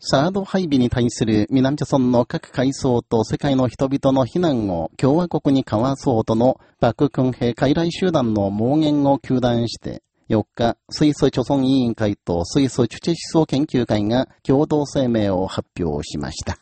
サード配備に対する南朝村の各階層と世界の人々の非難を共和国に交わそうとのパク兵ン傀儡集団の盲言を求断して、4日、水素貯村委員会と水素チュチ思想研究会が共同声明を発表しました。